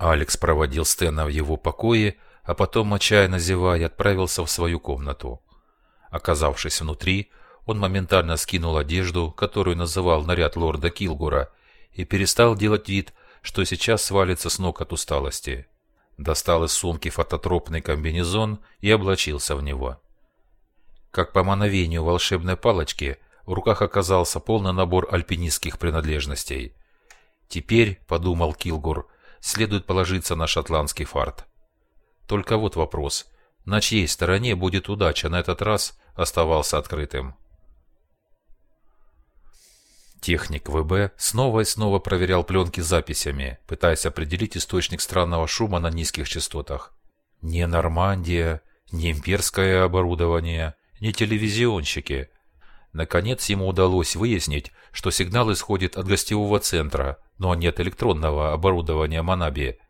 Алекс проводил Стена в его покое, а потом, отчаянно зевая, отправился в свою комнату. Оказавшись внутри, он моментально скинул одежду, которую называл наряд лорда Килгура, и перестал делать вид, что сейчас свалится с ног от усталости. Достал из сумки фототропный комбинезон и облачился в него. Как по мановению волшебной палочки, в руках оказался полный набор альпинистских принадлежностей. Теперь, подумал Килгур, следует положиться на шотландский фарт. Только вот вопрос, на чьей стороне будет удача на этот раз, оставался открытым. Техник ВБ снова и снова проверял пленки записями, пытаясь определить источник странного шума на низких частотах. Не Нормандия, не имперское оборудование, не телевизионщики. Наконец ему удалось выяснить, что сигнал исходит от гостевого центра, но не от электронного оборудования Манаби.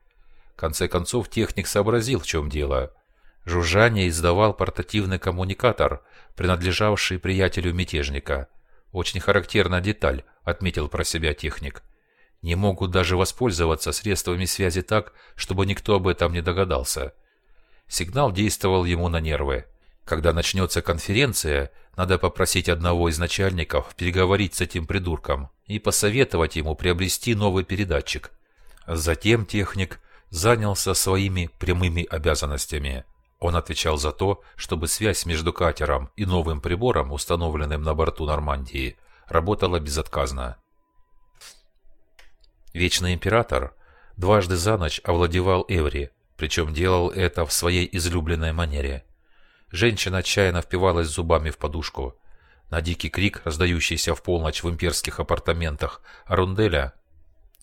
В конце концов техник сообразил, в чем дело. Жужжание издавал портативный коммуникатор, принадлежавший приятелю мятежника – очень характерная деталь, отметил про себя техник. Не могут даже воспользоваться средствами связи так, чтобы никто об этом не догадался. Сигнал действовал ему на нервы. Когда начнется конференция, надо попросить одного из начальников переговорить с этим придурком и посоветовать ему приобрести новый передатчик. Затем техник занялся своими прямыми обязанностями. Он отвечал за то, чтобы связь между катером и новым прибором, установленным на борту Нормандии, работала безотказно. Вечный Император дважды за ночь овладевал Эври, причем делал это в своей излюбленной манере. Женщина отчаянно впивалась зубами в подушку. На дикий крик, раздающийся в полночь в имперских апартаментах Арунделя,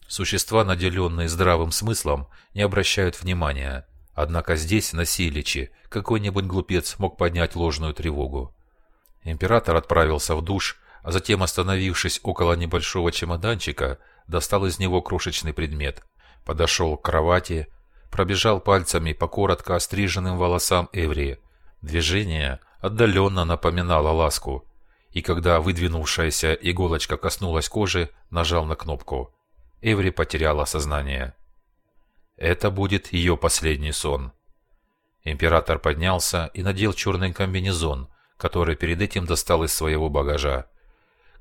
существа, наделенные здравым смыслом, не обращают внимания – Однако здесь, на Силичи, какой-нибудь глупец мог поднять ложную тревогу. Император отправился в душ, а затем, остановившись около небольшого чемоданчика, достал из него крошечный предмет. Подошел к кровати, пробежал пальцами по коротко остриженным волосам Эври. Движение отдаленно напоминало ласку, и когда выдвинувшаяся иголочка коснулась кожи, нажал на кнопку. Эври потеряла сознание. Это будет ее последний сон. Император поднялся и надел черный комбинезон, который перед этим достал из своего багажа.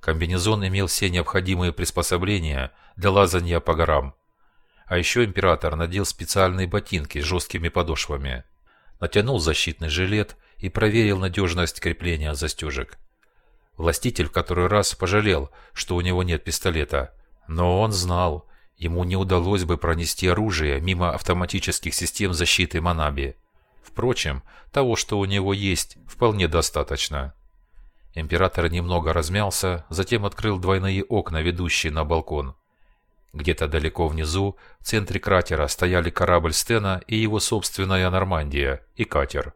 Комбинезон имел все необходимые приспособления для лазания по горам. А еще император надел специальные ботинки с жесткими подошвами. Натянул защитный жилет и проверил надежность крепления застежек. Властитель в который раз пожалел, что у него нет пистолета. Но он знал, ему не удалось бы пронести оружие мимо автоматических систем защиты Манаби. Впрочем, того, что у него есть, вполне достаточно. Император немного размялся, затем открыл двойные окна, ведущие на балкон. Где-то далеко внизу, в центре кратера, стояли корабль Стена и его собственная Нормандия, и катер.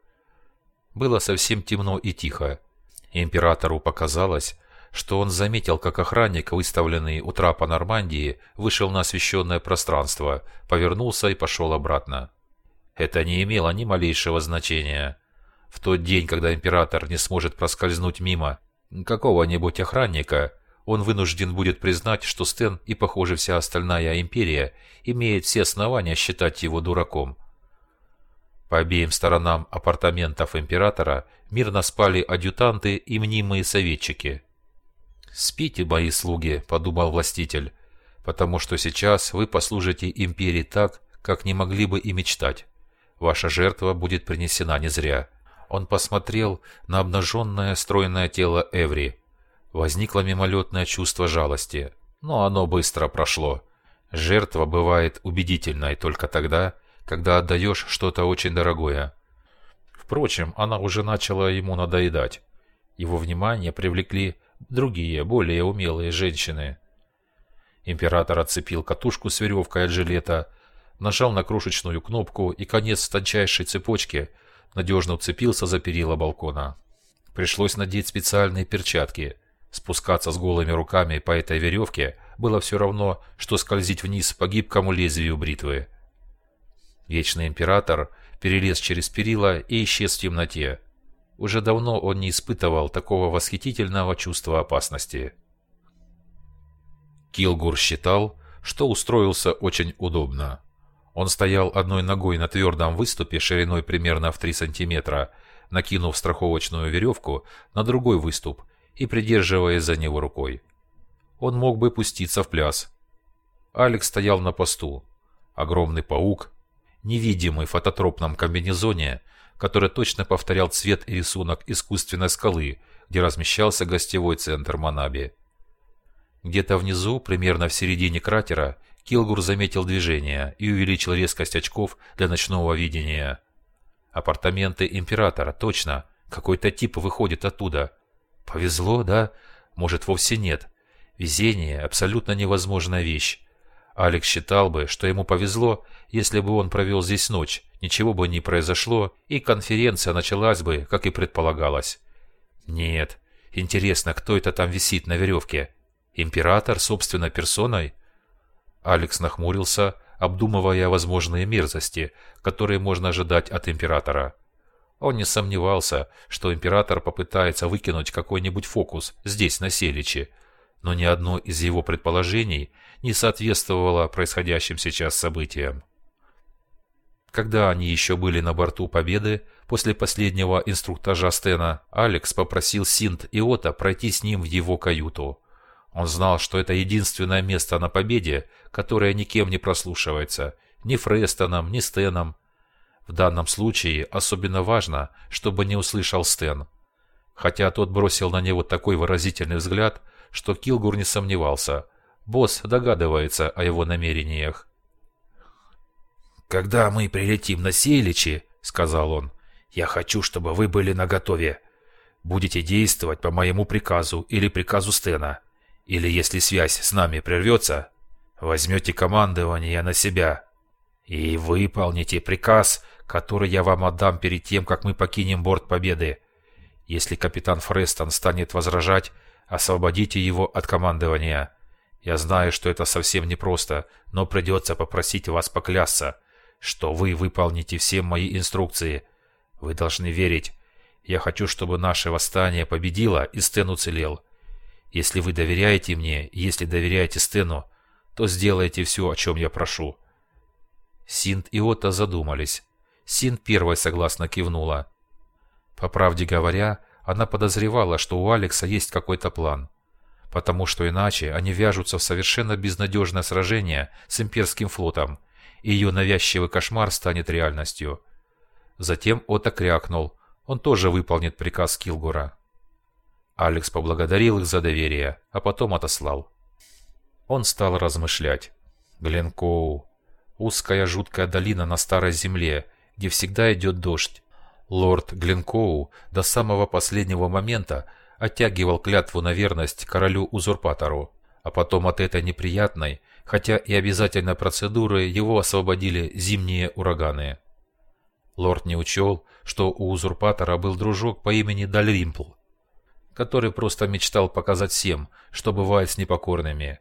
Было совсем темно и тихо. Императору показалось, что он заметил, как охранник, выставленный у трапа Нормандии, вышел на освещенное пространство, повернулся и пошел обратно. Это не имело ни малейшего значения. В тот день, когда император не сможет проскользнуть мимо какого-нибудь охранника, он вынужден будет признать, что Стэн и, похоже, вся остальная империя имеет все основания считать его дураком. По обеим сторонам апартаментов императора мирно спали адъютанты и мнимые советчики – «Спите, мои слуги», — подумал властитель, «потому что сейчас вы послужите империи так, как не могли бы и мечтать. Ваша жертва будет принесена не зря». Он посмотрел на обнаженное стройное тело Эври. Возникло мимолетное чувство жалости, но оно быстро прошло. Жертва бывает убедительной только тогда, когда отдаешь что-то очень дорогое. Впрочем, она уже начала ему надоедать. Его внимание привлекли другие, более умелые женщины. Император отцепил катушку с веревкой от жилета, нажал на крошечную кнопку, и конец тончайшей цепочки надежно уцепился за перила балкона. Пришлось надеть специальные перчатки. Спускаться с голыми руками по этой веревке было все равно, что скользить вниз по гибкому лезвию бритвы. Вечный император перелез через перила и исчез в темноте. Уже давно он не испытывал такого восхитительного чувства опасности. Килгур считал, что устроился очень удобно. Он стоял одной ногой на твердом выступе шириной примерно в 3 сантиметра, накинув страховочную веревку на другой выступ и придерживаясь за него рукой. Он мог бы пуститься в пляс. Алекс стоял на посту. Огромный паук, невидимый в фототропном комбинезоне, который точно повторял цвет и рисунок искусственной скалы, где размещался гостевой центр Манаби. Где-то внизу, примерно в середине кратера, Килгур заметил движение и увеличил резкость очков для ночного видения. Апартаменты Императора, точно. Какой-то тип выходит оттуда. Повезло, да? Может, вовсе нет. Везение – абсолютно невозможная вещь. Алекс считал бы, что ему повезло, если бы он провел здесь ночь, ничего бы не произошло, и конференция началась бы, как и предполагалось. Нет. Интересно, кто это там висит на веревке? Император собственной персоной? Алекс нахмурился, обдумывая возможные мерзости, которые можно ожидать от императора. Он не сомневался, что император попытается выкинуть какой-нибудь фокус здесь, на Селиче, но ни одно из его предположений не соответствовало происходящим сейчас событиям. Когда они еще были на борту Победы, после последнего инструктажа Стена, Алекс попросил Синт и Ота пройти с ним в его каюту. Он знал, что это единственное место на Победе, которое никем не прослушивается, ни Фрестоном, ни Стеном. В данном случае особенно важно, чтобы не услышал Стен. Хотя тот бросил на него такой выразительный взгляд, что Килгур не сомневался. Босс догадывается о его намерениях. «Когда мы прилетим на Селичи, — сказал он, — я хочу, чтобы вы были наготове. Будете действовать по моему приказу или приказу Стена. Или, если связь с нами прервется, возьмете командование на себя. И выполните приказ, который я вам отдам перед тем, как мы покинем борт Победы. Если капитан Фрестон станет возражать, освободите его от командования. Я знаю, что это совсем непросто, но придется попросить вас поклясться, что вы выполните все мои инструкции. Вы должны верить. Я хочу, чтобы наше восстание победило и Стэн уцелел. Если вы доверяете мне, если доверяете Стэну, то сделайте все, о чем я прошу». Синт и Отто задумались. Синт первой согласно кивнула. По правде говоря, она подозревала, что у Алекса есть какой-то план. Потому что иначе они вяжутся в совершенно безнадежное сражение с имперским флотом – и ее навязчивый кошмар станет реальностью. Затем Отто крякнул. Он тоже выполнит приказ Килгура. Алекс поблагодарил их за доверие, а потом отослал. Он стал размышлять. Гленкоу. Узкая жуткая долина на старой земле, где всегда идет дождь. Лорд Гленкоу до самого последнего момента оттягивал клятву на верность королю-узурпатору, а потом от этой неприятной, хотя и обязательной процедуры его освободили зимние ураганы. Лорд не учел, что у узурпатора был дружок по имени Дальримпл, который просто мечтал показать всем, что бывает с непокорными.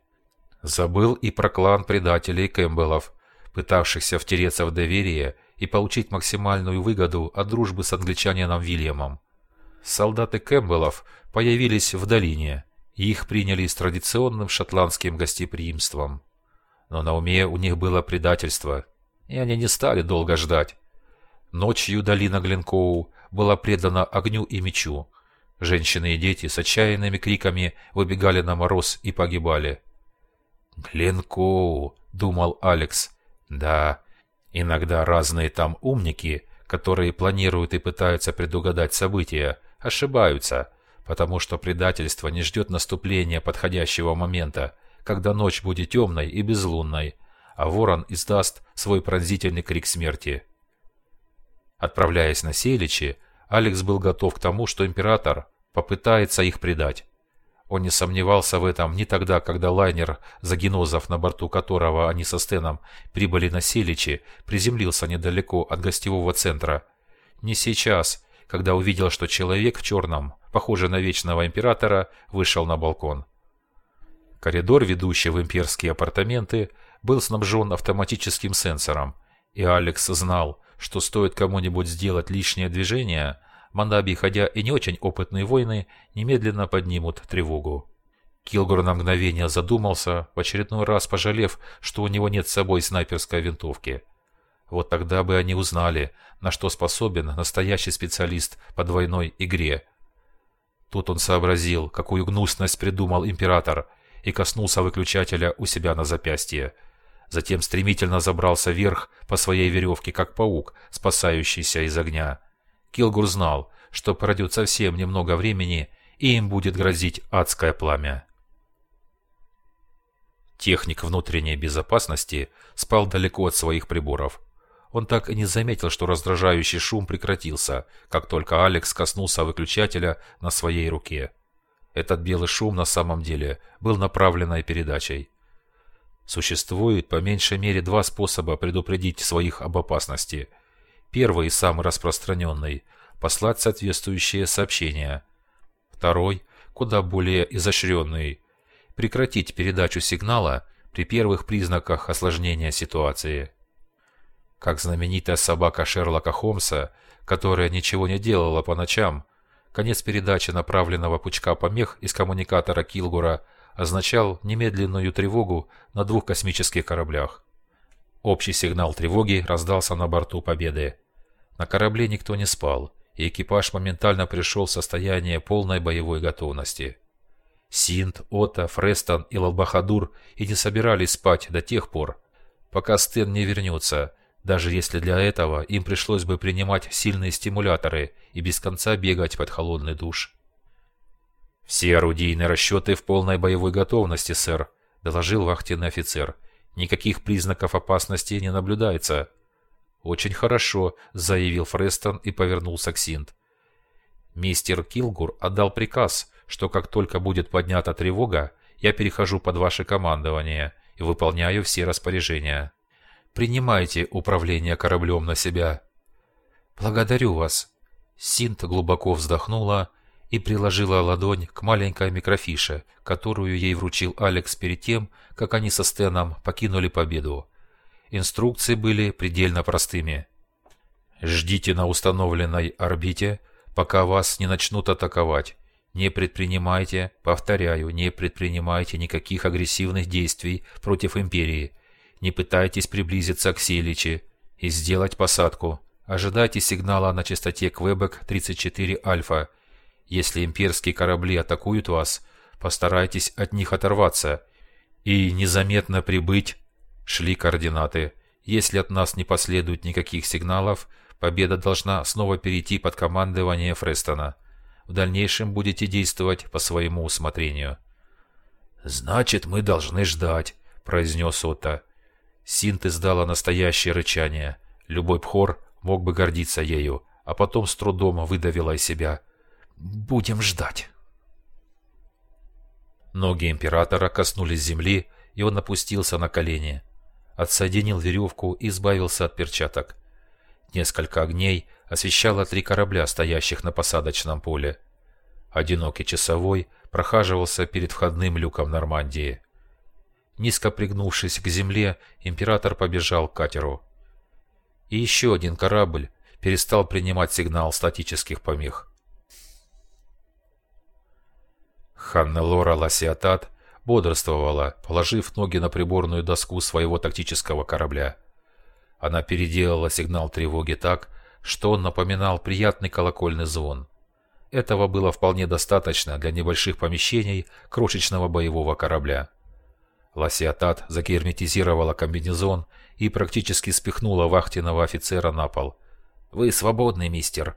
Забыл и про клан предателей Кэмпбеллов, пытавшихся втереться в доверие и получить максимальную выгоду от дружбы с англичанином Вильямом. Солдаты Кэмпбеллов появились в долине, и их приняли с традиционным шотландским гостеприимством но на уме у них было предательство, и они не стали долго ждать. Ночью долина Гленкоу была предана огню и мечу. Женщины и дети с отчаянными криками выбегали на мороз и погибали. «Гленкоу», — думал Алекс. «Да, иногда разные там умники, которые планируют и пытаются предугадать события, ошибаются, потому что предательство не ждет наступления подходящего момента, когда ночь будет темной и безлунной, а ворон издаст свой пронзительный крик смерти. Отправляясь на Селичи, Алекс был готов к тому, что император попытается их предать. Он не сомневался в этом ни тогда, когда лайнер, загенозов, на борту которого они со Стеном прибыли на Селичи, приземлился недалеко от гостевого центра. Не сейчас, когда увидел, что человек в черном, похожий на Вечного Императора, вышел на балкон. Коридор, ведущий в имперские апартаменты, был снабжен автоматическим сенсором, и Алекс знал, что стоит кому-нибудь сделать лишнее движение, Мандаби, ходя и не очень опытные воины, немедленно поднимут тревогу. Килгур на мгновение задумался, в очередной раз пожалев, что у него нет с собой снайперской винтовки. Вот тогда бы они узнали, на что способен настоящий специалист по двойной игре. Тут он сообразил, какую гнусность придумал император, и коснулся выключателя у себя на запястье. Затем стремительно забрался вверх по своей веревке, как паук, спасающийся из огня. Килгур знал, что пройдет совсем немного времени, и им будет грозить адское пламя. Техник внутренней безопасности спал далеко от своих приборов. Он так и не заметил, что раздражающий шум прекратился, как только Алекс коснулся выключателя на своей руке. Этот белый шум на самом деле был направленной передачей. Существует по меньшей мере два способа предупредить своих об опасности. Первый и самый распространенный – послать соответствующее сообщение. Второй, куда более изощренный – прекратить передачу сигнала при первых признаках осложнения ситуации как знаменитая собака Шерлока Холмса, которая ничего не делала по ночам. Конец передачи направленного пучка помех из коммуникатора Килгура означал немедленную тревогу на двух космических кораблях. Общий сигнал тревоги раздался на борту Победы. На корабле никто не спал, и экипаж моментально пришел в состояние полной боевой готовности. Синт, Ота, Фрестон и Лалбахадур и не собирались спать до тех пор, пока Стэн не вернется, даже если для этого им пришлось бы принимать сильные стимуляторы и без конца бегать под холодный душ. «Все орудийные расчеты в полной боевой готовности, сэр», – доложил вахтенный офицер. «Никаких признаков опасности не наблюдается». «Очень хорошо», – заявил Фрестон и повернулся к Синт. «Мистер Килгур отдал приказ, что как только будет поднята тревога, я перехожу под ваше командование и выполняю все распоряжения». Принимайте управление кораблем на себя. Благодарю вас. Синт глубоко вздохнула и приложила ладонь к маленькой микрофише, которую ей вручил Алекс перед тем, как они со Стеном покинули победу. Инструкции были предельно простыми. Ждите на установленной орбите, пока вас не начнут атаковать. Не предпринимайте, повторяю, не предпринимайте никаких агрессивных действий против Империи не пытайтесь приблизиться к Селичи и сделать посадку. Ожидайте сигнала на частоте Квебек 34 Альфа. Если имперские корабли атакуют вас, постарайтесь от них оторваться и незаметно прибыть. Шли координаты. Если от нас не последует никаких сигналов, победа должна снова перейти под командование Фрестона. В дальнейшем будете действовать по своему усмотрению. «Значит, мы должны ждать», — произнес Отто. Синт издала настоящее рычание. Любой пхор мог бы гордиться ею, а потом с трудом выдавила из себя. «Будем ждать». Ноги императора коснулись земли, и он опустился на колени. Отсоединил веревку и избавился от перчаток. Несколько огней освещало три корабля, стоящих на посадочном поле. Одинокий часовой прохаживался перед входным люком Нормандии. Низко пригнувшись к земле, император побежал к катеру. И еще один корабль перестал принимать сигнал статических помех. Ханнелора Ласиатат бодрствовала, положив ноги на приборную доску своего тактического корабля. Она переделала сигнал тревоги так, что он напоминал приятный колокольный звон. Этого было вполне достаточно для небольших помещений крошечного боевого корабля. Ласиатат загерметизировала комбинезон и практически спихнула вахтенного офицера на пол. «Вы свободны, мистер».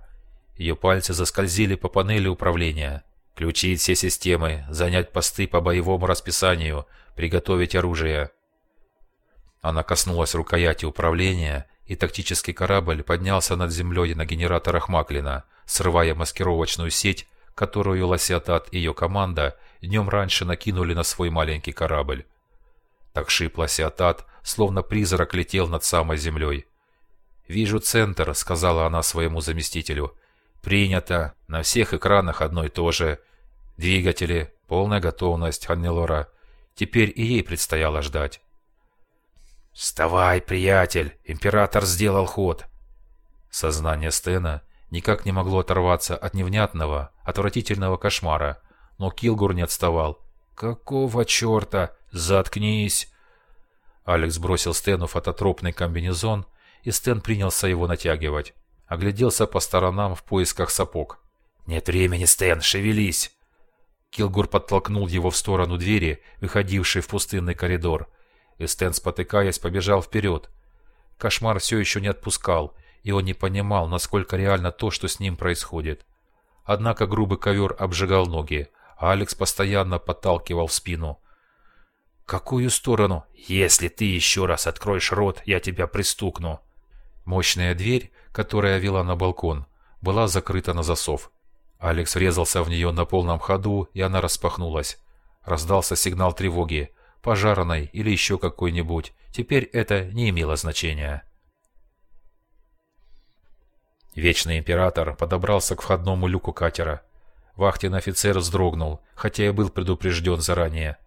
Ее пальцы заскользили по панели управления. «Включить все системы, занять посты по боевому расписанию, приготовить оружие». Она коснулась рукояти управления, и тактический корабль поднялся над землей на генераторах Маклина, срывая маскировочную сеть, которую Ласиатат и ее команда днем раньше накинули на свой маленький корабль. Так шипло Сиатат, словно призрак летел над самой землей. «Вижу центр», — сказала она своему заместителю. «Принято. На всех экранах одно и то же. Двигатели, полная готовность, Ханнелора. Теперь и ей предстояло ждать». «Вставай, приятель! Император сделал ход!» Сознание Стена никак не могло оторваться от невнятного, отвратительного кошмара, но Килгур не отставал. «Какого черта? Заткнись!» Алекс бросил Стэну фототропный комбинезон и Стэн принялся его натягивать. Огляделся по сторонам в поисках сапог. «Нет времени, Стэн, шевелись!» Килгур подтолкнул его в сторону двери, выходившей в пустынный коридор. И Стэн, спотыкаясь, побежал вперед. Кошмар все еще не отпускал, и он не понимал, насколько реально то, что с ним происходит. Однако грубый ковер обжигал ноги, а Алекс постоянно подталкивал в спину. «Какую сторону? Если ты еще раз откроешь рот, я тебя пристукну!» Мощная дверь, которая вела на балкон, была закрыта на засов. Алекс врезался в нее на полном ходу, и она распахнулась. Раздался сигнал тревоги, пожарной или еще какой-нибудь. Теперь это не имело значения. Вечный император подобрался к входному люку катера. Вахтенный офицер вздрогнул, хотя и был предупрежден заранее.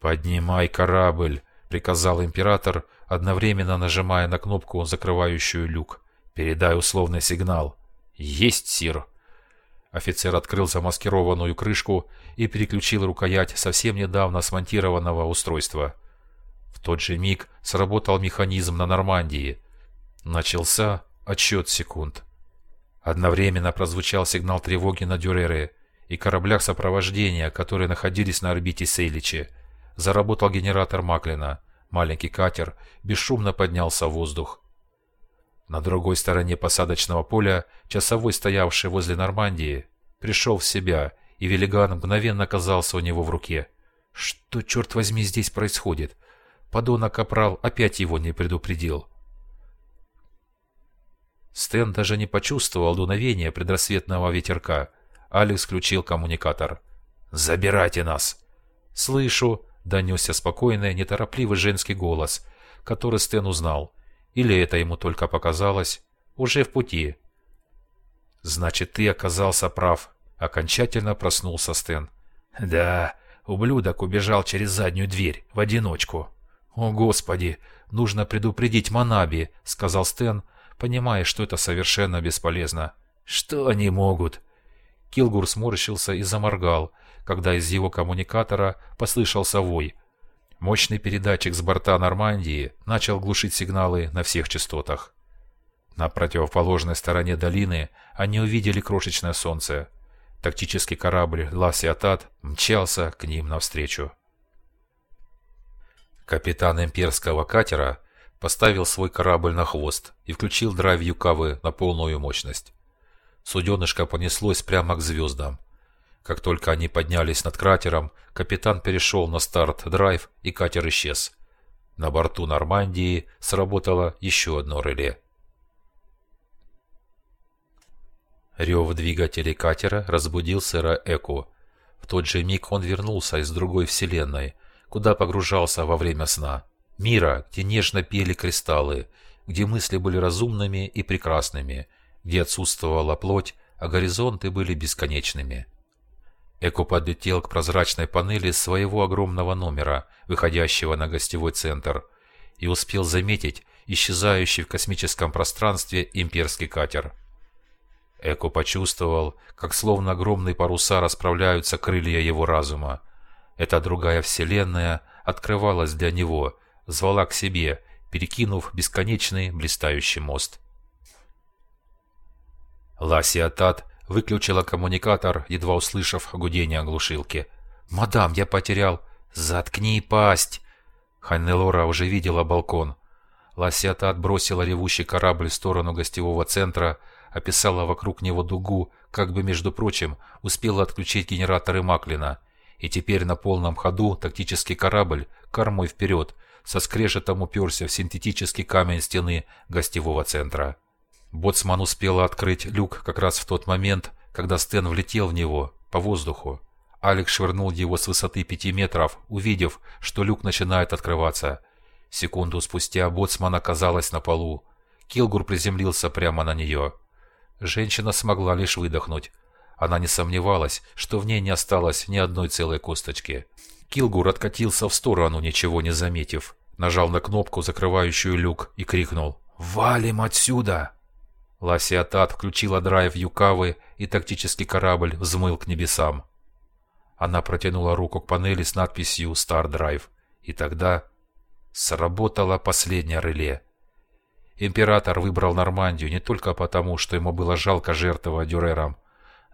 «Поднимай корабль!» — приказал император, одновременно нажимая на кнопку, закрывающую люк. «Передай условный сигнал». «Есть, сир!» Офицер открыл замаскированную крышку и переключил рукоять совсем недавно смонтированного устройства. В тот же миг сработал механизм на Нормандии. Начался отсчет секунд. Одновременно прозвучал сигнал тревоги на Дюрере и кораблях сопровождения, которые находились на орбите Сейличи. Заработал генератор Маклина. Маленький катер бесшумно поднялся в воздух. На другой стороне посадочного поля часовой, стоявший возле Нормандии, пришел в себя, и велиган мгновенно оказался у него в руке. Что, черт возьми, здесь происходит? Подонок Капрал опять его не предупредил. Стэн даже не почувствовал дуновения предрассветного ветерка. Алекс включил коммуникатор. «Забирайте нас!» «Слышу!» — донесся спокойный, неторопливый женский голос, который Стэн узнал. Или это ему только показалось? Уже в пути. «Значит, ты оказался прав», — окончательно проснулся Стэн. «Да, ублюдок убежал через заднюю дверь, в одиночку». «О, Господи, нужно предупредить Манаби», — сказал Стэн, понимая, что это совершенно бесполезно. «Что они могут?» Килгур сморщился и заморгал, когда из его коммуникатора послышался вой. Мощный передатчик с борта Нормандии начал глушить сигналы на всех частотах. На противоположной стороне долины они увидели крошечное солнце. Тактический корабль «Ласиатат» мчался к ним навстречу. Капитан имперского катера поставил свой корабль на хвост и включил драйв Юкавы на полную мощность. Суденышко понеслось прямо к звездам. Как только они поднялись над кратером, капитан перешел на старт-драйв, и катер исчез. На борту Нормандии сработало еще одно реле. Рев двигателей катера разбудил сэра Эку. В тот же миг он вернулся из другой вселенной, куда погружался во время сна. Мира, где нежно пели кристаллы, где мысли были разумными и прекрасными, где отсутствовала плоть, а горизонты были бесконечными. Эко подлетел к прозрачной панели своего огромного номера, выходящего на гостевой центр, и успел заметить исчезающий в космическом пространстве имперский катер. Эко почувствовал, как словно огромные паруса расправляются крылья его разума. Эта другая вселенная открывалась для него, звала к себе, перекинув бесконечный блистающий мост. Ласия Тат выключила коммуникатор, едва услышав гудение оглушилки. «Мадам, я потерял...» «Заткни пасть!» Ханнелора уже видела балкон. Ласиата отбросила ревущий корабль в сторону гостевого центра, описала вокруг него дугу, как бы, между прочим, успела отключить генераторы Маклина. И теперь на полном ходу тактический корабль, кормой вперед, со скрежетом уперся в синтетический камень стены гостевого центра. Боцман успела открыть люк как раз в тот момент, когда Стэн влетел в него по воздуху. Алекс швырнул его с высоты пяти метров, увидев, что люк начинает открываться. Секунду спустя Боцман оказалась на полу. Килгур приземлился прямо на нее. Женщина смогла лишь выдохнуть. Она не сомневалась, что в ней не осталось ни одной целой косточки. Килгур откатился в сторону, ничего не заметив. Нажал на кнопку, закрывающую люк, и крикнул «Валим отсюда!». Ласиатат включила драйв Юкавы, и тактический корабль взмыл к небесам. Она протянула руку к панели с надписью «Star Drive», и тогда сработало последнее реле. Император выбрал Нормандию не только потому, что ему было жалко жертвовать дюрерам,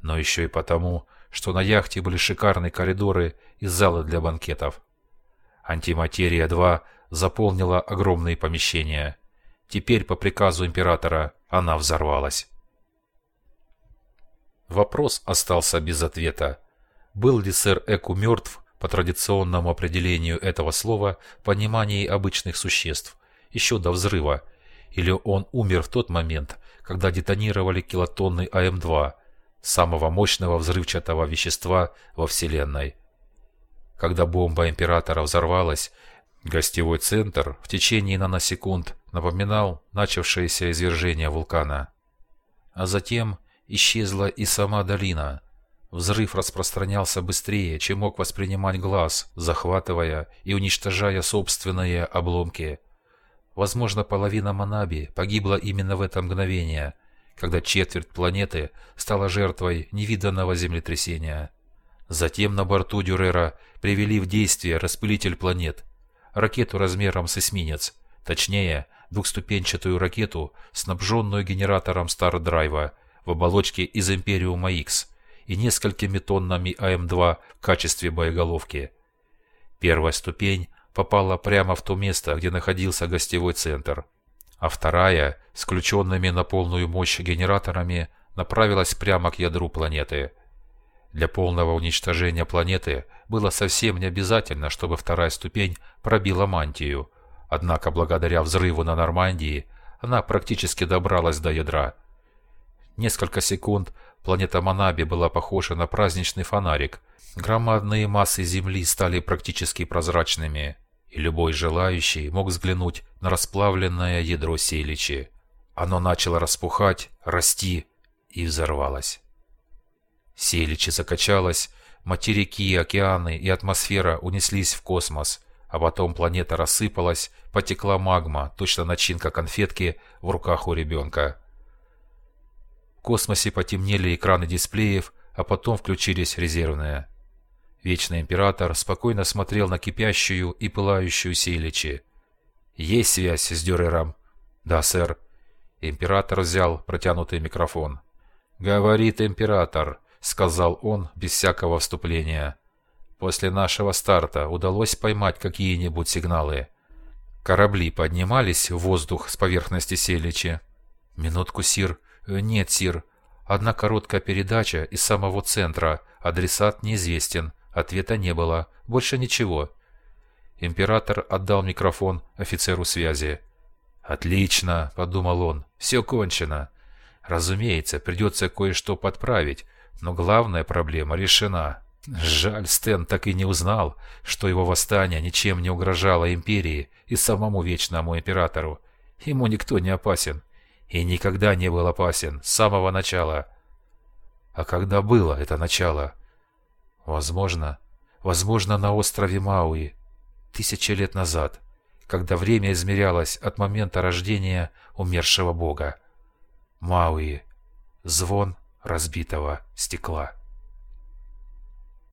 но еще и потому, что на яхте были шикарные коридоры и залы для банкетов. Антиматерия-2 заполнила огромные помещения. Теперь, по приказу императора, она взорвалась. Вопрос остался без ответа. Был ли сэр Эку мертв по традиционному определению этого слова понимании обычных существ, еще до взрыва, или он умер в тот момент, когда детонировали килотонны АМ-2, самого мощного взрывчатого вещества во Вселенной. Когда бомба Императора взорвалась, гостевой центр в течение наносекунд напоминал начавшееся извержение вулкана. А затем исчезла и сама долина. Взрыв распространялся быстрее, чем мог воспринимать глаз, захватывая и уничтожая собственные обломки. Возможно, половина Манаби погибла именно в это мгновение, когда четверть планеты стала жертвой невиданного землетрясения. Затем на борту Дюрера привели в действие распылитель планет, ракету размером с эсминец, точнее, двухступенчатую ракету, снабженную генератором Стардрайва в оболочке из Империума X и несколькими тоннами АМ-2 в качестве боеголовки. Первая ступень попала прямо в то место, где находился гостевой центр, а вторая, с включенными на полную мощь генераторами, направилась прямо к ядру планеты. Для полного уничтожения планеты было совсем не обязательно, чтобы вторая ступень пробила мантию, однако благодаря взрыву на Нормандии она практически добралась до ядра – Несколько секунд планета Манаби была похожа на праздничный фонарик. Громадные массы Земли стали практически прозрачными, и любой желающий мог взглянуть на расплавленное ядро Селичи. Оно начало распухать, расти и взорвалось. Селичи закачалась, материки, океаны и атмосфера унеслись в космос, а потом планета рассыпалась, потекла магма, точно начинка конфетки в руках у ребенка. В космосе потемнели экраны дисплеев, а потом включились резервные. Вечный Император спокойно смотрел на кипящую и пылающую Сейличи. «Есть связь с Дюрером?» «Да, сэр». Император взял протянутый микрофон. «Говорит Император», — сказал он без всякого вступления. «После нашего старта удалось поймать какие-нибудь сигналы?» Корабли поднимались в воздух с поверхности Селичи. «Минутку, Сир», Э, «Нет, Сир. Одна короткая передача из самого центра. Адресат неизвестен. Ответа не было. Больше ничего». Император отдал микрофон офицеру связи. «Отлично», — подумал он, — «все кончено. Разумеется, придется кое-что подправить, но главная проблема решена. Жаль, Стэн так и не узнал, что его восстание ничем не угрожало империи и самому вечному императору. Ему никто не опасен и никогда не был опасен с самого начала. А когда было это начало? Возможно, возможно на острове Мауи, тысячи лет назад, когда время измерялось от момента рождения умершего бога. Мауи. Звон разбитого стекла.